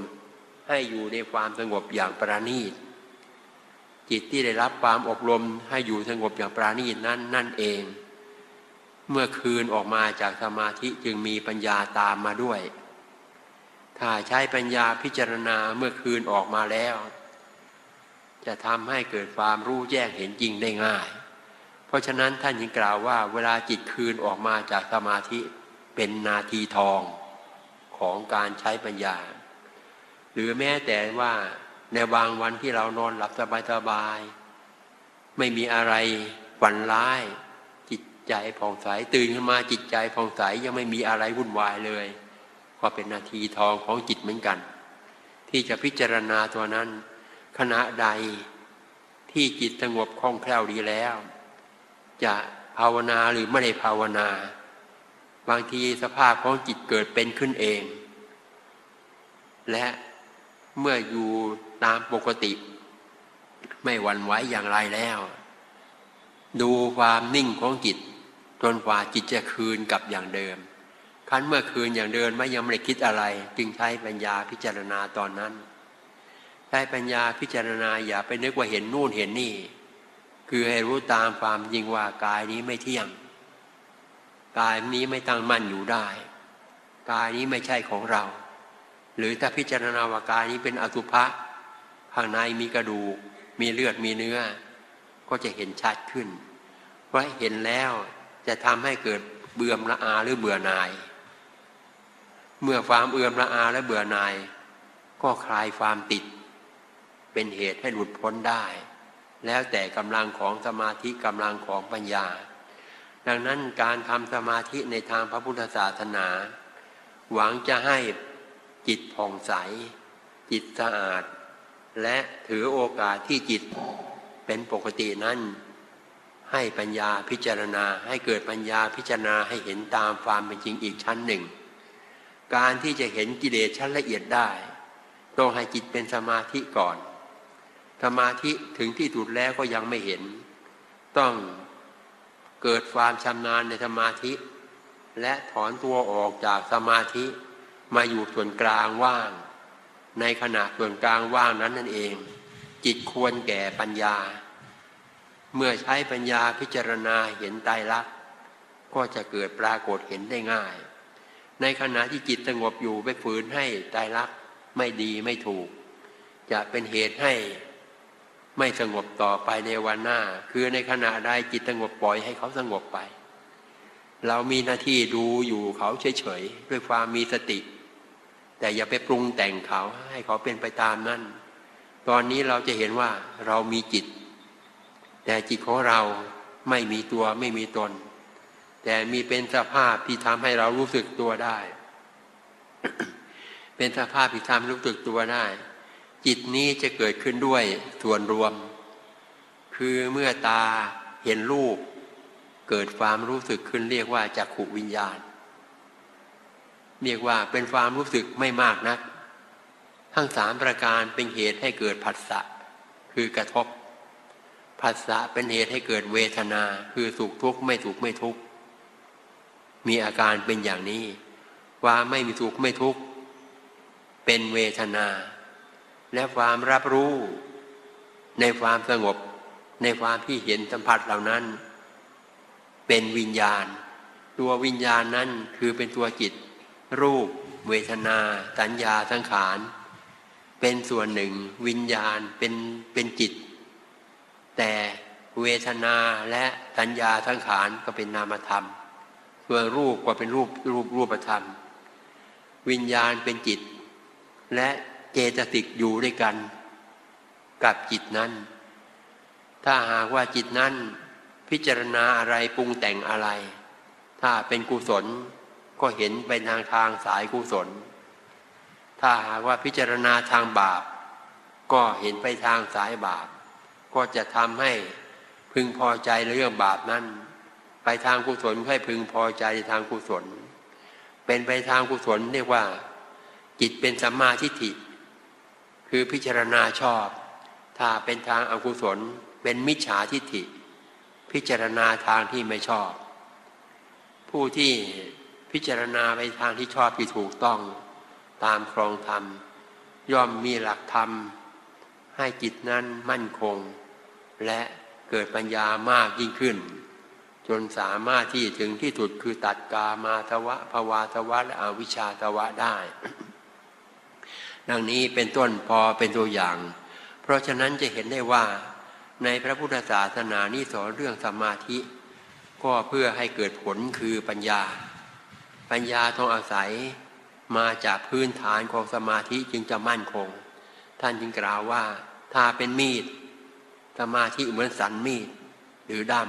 ให้อยู่ในความสงบอย่างประณีตจิตที่ได้รับความอบรมให้อยู่สงบอย่างประณีตนั้นนั่นเอง เมื่อคืนออกมาจากสมาธิจึงมีปัญญาตามมาด้วย ถ้าใช้ปัญญาพิจารณาเมื่อคืนออกมาแล้ว จะทำให้เกิดความรู้แจ้งเห็นจริงได้ง่าย เพราะฉะนั้นท่านยังกล่าวว่าเวลาจิตคืนออกมาจากสมาธิเป็นนาทีทองของการใช้ปัญญา หรือแม้แต่ว่าในบางวันที่เรานอนหลับสบายๆไม่มีอะไรฝันร้าย จิตใจผ่องใสตื่นขึ้นมาจิตใจผ่องใสยังไม่มีอะไรวุ่นวายเลย ก็เป็นนาทีทองของจิตเหมือนกัน ที่จะพิจารณาตัวนั้น ขณะใดที่จิตสงบคล่องแคล่วดีแล้ว จะภาวนาหรือไม่ได้ภาวนา บางทีสภาพของจิตเกิดเป็นขึ้นเอง และเมื่ออยู่ตามปกติ ไม่หวั่นไหวอย่างไรแล้ว ดูความนิ่งของจิตจนกว่าจิตจะคืนกับอย่างเดิม คันเมื่อคืนอย่างเดิมไม่ยังไม่ได้คิดอะไร จึงใช้ปัญญาพิจารณาตอนนั้น ใช้ปัญญาพิจารณาอย่าไปนึกว่าเห็นนู่นเห็นนี่ คือให้รู้ตามความจริงว่ากายนี้ไม่เที่ยง กายนี้ไม่ตั้งมั่นอยู่ได้ กายนี้ไม่ใช่ของเรา หรือถ้าพิจารณาว่ากายนี้เป็นอสุภะข้างในมีกระดูก มีเลือดมีเนื้อ ก็จะเห็นชัดขึ้นเพราะเห็นแล้วจะทำให้เกิดเบื่อมละอาหรือเบื่อหน่าย เมื่อความเอื่อมละอาและเบื่อหน่าย ก็คลายความติด เป็นเหตุให้หลุดพ้นได้ แล้วแต่กำลังของสมาธิกำลังของปัญญา ดังนั้นการทำสมาธิในทางพระพุทธศาสนา หวังจะให้จิตผ่องใส จิตสะอาด และถือโอกาสที่จิตเป็นปกตินั้น ให้ปัญญาพิจารณาให้เกิดปัญญาพิจารณาให้เห็นตามความเป็นจริงอีกชั้นหนึ่ง การที่จะเห็นกิเลสชั้นละเอียดได้ ต้องให้จิตเป็นสมาธิก่อน สมาธิถึงที่สุดแล้วก็ยังไม่เห็น ต้องเกิดความชำนาญในสมาธิ และถอนตัวออกจากสมาธิมาอยู่ส่วนกลางว่าง ในขณะส่วนกลางว่างนั้นนั่นเอง จิตควรแก่ปัญญา เมื่อใช้ปัญญาพิจารณาเห็นไตรลักษณ์ก็จะเกิดปรากฏเห็นได้ง่าย ในขณะที่จิตสงบอยู่ไปฝืนให้ไตรลักไม่ดีไม่ถูก จะเป็นเหตุให้ไม่สงบต่อไปในวันหน้า คือในขณะใดจิตสงบปล่อยให้เขาสงบไป เรามีหน้าที่ดูอยู่เขาเฉยๆด้วยความมีสติ แต่อย่าไปปรุงแต่งเขาให้เขาเป็นไปตามนั้นตอนนี้เราจะเห็นว่าเรามีจิต แต่จิตของเราไม่มีตัวไม่มีตน แต่มีเป็นสภาพที่ทำให้เรารู้สึกตัวได้ เป็นสภาพที่ทำรู้สึกตัวได้ จิตนี้จะเกิดขึ้นด้วยส่วนรวม คือเมื่อตาเห็นรูป เกิดความรู้สึกขึ้นเรียกว่าจักขุวิญญาณ เรียกว่าเป็นความรู้สึกไม่มากนัก ทั้งสามประการเป็นเหตุให้เกิดผัสสะคือกระทบผัสสะเป็นเหตุให้เกิดเวทนา คือสุขทุกข์ไม่สุขไม่ทุกข์ มีอาการเป็นอย่างนี้ว่าไม่มีสุกข์ไม่ทุกข์เป็นเวทนา และความรับรู้ ในความสงบ ในความที่เห็นสัมผัสเหล่านั้น เป็นวิญญาณ ตัววิญญาณนั้นคือเป็นตัวจิต รูป เวทนา สัญญาสังขารเป็นส่วนหนึ่ง วิญญาณเป็นเป็นจิต แต่เวทนาและสัญญาสังขารก็เป็นนามธรรม ส่วรูปก็เป็นรูปรูปรูปธรรม วิญญาณเป็นจิต และเจตสิกอยู่ด้วยกัน กับจิตนั้น ถ้าหากว่าจิตนั้น พิจารณาอะไรปรุงแต่งอะไร ถ้าเป็นกุศลก็เห็นไปทางทางสายกุศล ถ้าหากว่าพิจารณาทางบาป ก็เห็นไปทางสายบาป ก็จะทำให้พึงพอใจเรื่องบาปนั้น ไปทางกุศลให้พึงพอใจทางกุศล เป็นไปทางกุศลเรียกว่า จิตเป็นสัมมาทิฏฐิ คือพิจารณาชอบ ถ้าเป็นทางอกุศล เป็นมิจฉาทิฏฐิ พิจารณาทางที่ไม่ชอบ ผู้ที่พิจารณาไปทางที่ชอบที่ถูกต้อง ตามครองธรรม ย่อมมีหลักธรรม ให้จิตนั้นมั่นคง และเกิดปัญญามากยิ่งขึ้น จนสามารถที่ถึงที่สุดคือตัดกามาทวะภวาทวะและอวิชชาทวะได้ ดังนี้เป็นต้นพอเป็นตัวอย่าง เพราะฉะนั้นจะเห็นได้ว่าในพระพุทธศาสนานี้สอนเรื่องสมาธิ ก็เพื่อให้เกิดผลคือปัญญา ปัญญาต้องอาศัยมาจากพื้นฐานของสมาธิจึงจะมั่นคง ท่านจึงกล่าวว่า ถ้าเป็นมีดสมาธิเหมือนสันมีดหรือดำ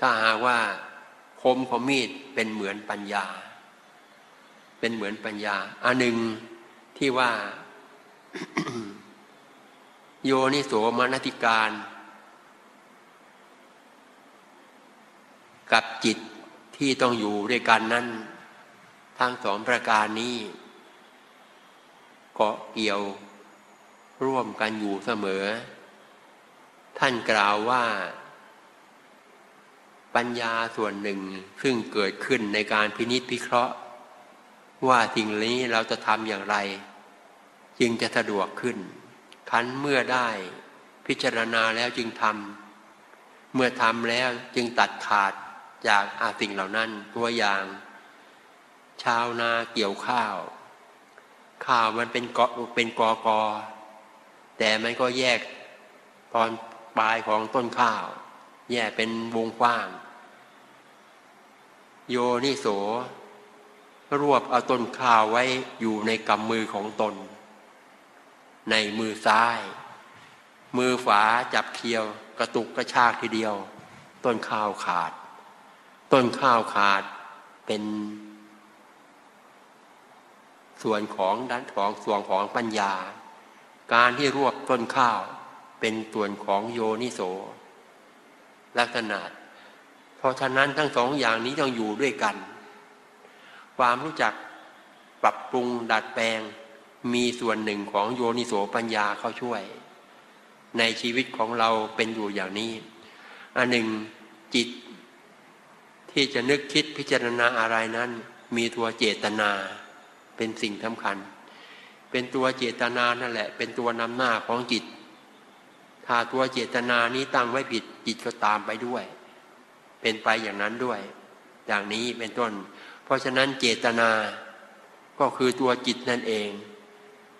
ถ้าหากว่าคมของมีดเป็นเหมือนปัญญา เป็นเหมือนปัญญาอันหนึ่งที่ว่า โยนิโสมนติการ กับจิตที่ต้องอยู่ด้วยกันนั้นทั้งสองประการนี้เกาะเกี่ยวร่วมกันอยู่เสมอ ท่านกล่าวว่า ปัญญาส่วนหนึ่งซึ่งเกิดขึ้นในการพินิษพิเคราะห์ ว่าสิ่งนี้เราจะทำอย่างไร จึงจะสะดวกขึ้นคันเมื่อได้พิจารณาแล้วจึงทำเมื่อทำแล้วจึงตัดขาดจากอาสิ่งเหล่านั้นตัวอย่าง ชาวนาเกี่ยวข้าว ข้าวมันเป็นเกาะเป็นกอกอแต่มันก็แยกตอนปลายของต้นข้าว แยกเป็นวงกว้าง โยนิโส รวบเอาต้นข้าวไว้อยู่ในกำมือของตน ในมือซ้าย มือฝาจับเคียวกระตุกกระชากทีเดียว ต้นข้าวขาด ต้นข้าวขาดเป็น ส่วนของด้านของส่วนของปัญญา การที่รวบต้นข้าวเป็นส่วนของโยนิโส ลักษณะ เพราะฉะนั้นทั้งสองอย่างนี้ต้องอยู่ด้วยกัน ความรู้จักปรับปรุงดัดแปลง มีส่วนหนึ่งของโยนิโสปัญญาเข้าช่วย ในชีวิตของเราเป็นอยู่อย่างนี้ อันหนึ่งจิตที่จะนึกคิดพิจารณาอะไรนั้น มีตัวเจตนาเป็นสิ่งสำคัญ เป็นตัวเจตนานั่นแหละ เป็นตัวนำหน้าของจิต ถ้าตัวเจตนานี้ตั้งไว้ผิดจิตก็ตามไปด้วย เป็นไปอย่างนั้นด้วย อย่างนี้เป็นต้น เพราะฉะนั้นเจตนาก็คือตัวจิตนั่นเอง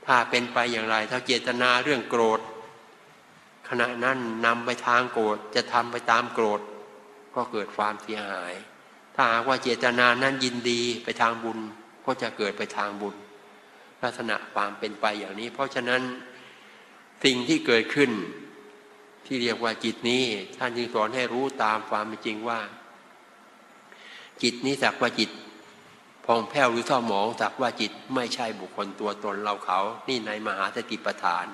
ถ้าเป็นไปอย่างไร ถ้าเจตนาเรื่องโกรธ ขณะนั้นนำไปทางโกรธจะทำไปตามโกรธ ก็เกิดความเสียหาย ถ้าหากว่าเจตนานั้นยินดีไปทางบุญ ก็จะเกิดไปทางบุญ ลักษณะความเป็นไปอย่างนี้ เพราะฉะนั้นสิ่งที่เกิดขึ้น ที่เรียกว่าจิตนี้ ท่านจึงสอนให้รู้ตามความเป็นจริงว่า จิตนี้สักว่าจิตพองแผ้วหรือเศร้าหมองสักว่าจิตไม่ใช่บุคคลตัวตนเราเขา นี่ในมหาสติปัฏฐาน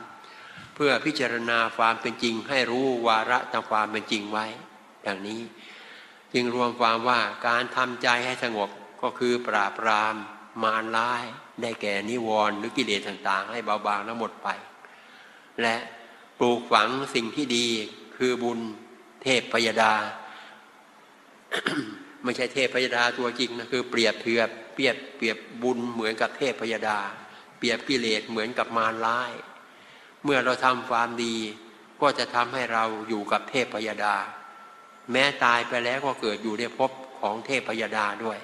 เพื่อพิจารณาความเป็นจริง ให้รู้วาระตามความเป็นจริงไว้ อย่างนี้ จึงรวมความว่าการทำใจให้สงบก็คือปราบปราม มารร้าย ได้แก่นิวรณ์หรือกิเลสต่างๆ ให้เบาบางและหมดไป และ ปลูกฝังสิ่งที่ดีคือบุญเทพพยดา ไม่ใช่เทพพยดาตัวจริงนะคือเปรียบเทียบเปรียบเปรียบบุญเหมือนกับเทพพยดา เปรียบกิเลสเหมือนกับมารร้าย เมื่อเราทำความดี ก็จะทำให้เราอยู่กับเทพพยดา แม้ตายไปแล้วก็เกิดอยู่ในภพของเทพพยดาด้วย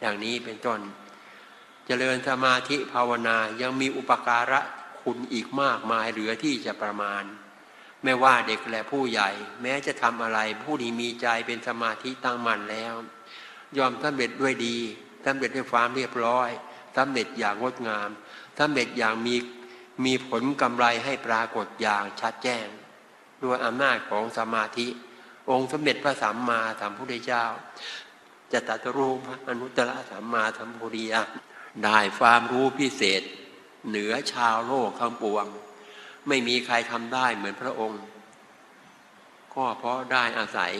อย่างนี้เป็นต้นเจริญสมาธิภาวนายังมีอุปการะ คุณอีกมากมายเหลือที่จะประมาณ ไม่ว่าเด็กและผู้ใหญ่ แม้จะทำอะไร ผู้ที่มีใจเป็นสมาธิตั้งมั่นแล้ว ยอมสำเร็จด้วยดีสำเร็จด้วยความเรียบร้อยสำเร็จอย่างงดงามสำเร็จอย่างมีมีผลกำไรให้ปรากฏอย่างชัดแจ้ง ด้วยอำนาจของสมาธิ องค์สมเด็จพระสัมมาสัมพุทธเจ้า จะตรัสรู้พระอนุตตรสัมมาสัมพุทธิยาได้ความรู้พิเศษ เหนือชาวโลกทั้งปวง ไม่มีใครทำได้เหมือนพระองค์ ก็เพราะได้อาศัย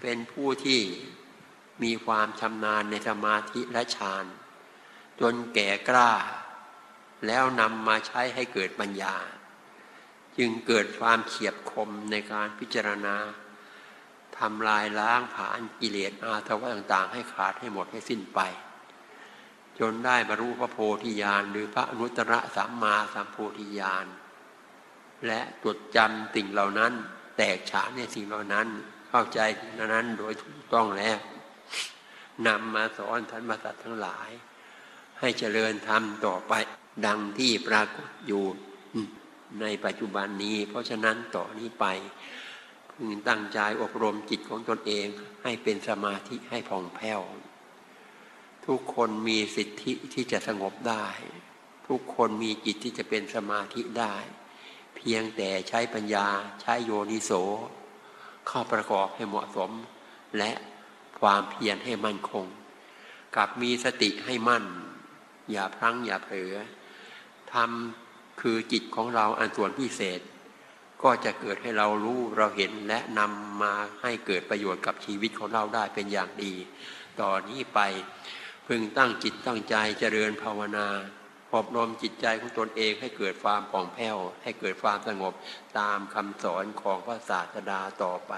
เป็นผู้ที่มีความชำนาญในสมาธิและฌานจนแก่กล้า แล้วนำมาใช้ให้เกิดปัญญา จึงเกิดความเฉียบคมในการพิจารณาทำลายล้างผ่านกิเลสอาสวะต่างๆ ให้ขาดให้หมดให้สิ้นไป จนได้บรรลุพระโพธิญาณหรือพระอนุตตรสัมมาสัมโพธิญาณและจดจำสิ่งเหล่านั้น แตกฉานในสิ่งเหล่านั้น เข้าใจสิ่งเหล่านั้นโดยถูกต้องแล้วนำมาสอนท่านมาสัตว์ทั้งหลาย ให้เจริญธรรมต่อไป ดังที่ปรากฏอยู่ในปัจจุบันนี้ เพราะฉะนั้นต่อนนี้ไปพึงตั้งใจอบรมจิตของตนเองให้เป็นสมาธิให้ผ่องแผ้ว ทุกคนมีสิทธิที่จะสงบได้ ทุกคนมีจิตที่จะเป็นสมาธิได้ เพียงแต่ใช้ปัญญาใช้โยนิโส เข้าประกอบให้เหมาะสม และความเพียรให้มั่นคง กับมีสติให้มั่น อย่าพลั้งอย่าเผลอทำคือจิตของเราอันส่วนพิเศษ ก็จะเกิดให้เรารู้เราเห็นและนำมาให้เกิดประโยชน์กับชีวิตของเราได้เป็นอย่างดี ต่อนนี้ไป พึงตั้งจิตตั้งใจเจริญภาวนาอบรมจิตใจของตนเองให้เกิดความผ่องแผ้ว ให้เกิดความสงบตามคำสอนของพระศาสดาต่อไป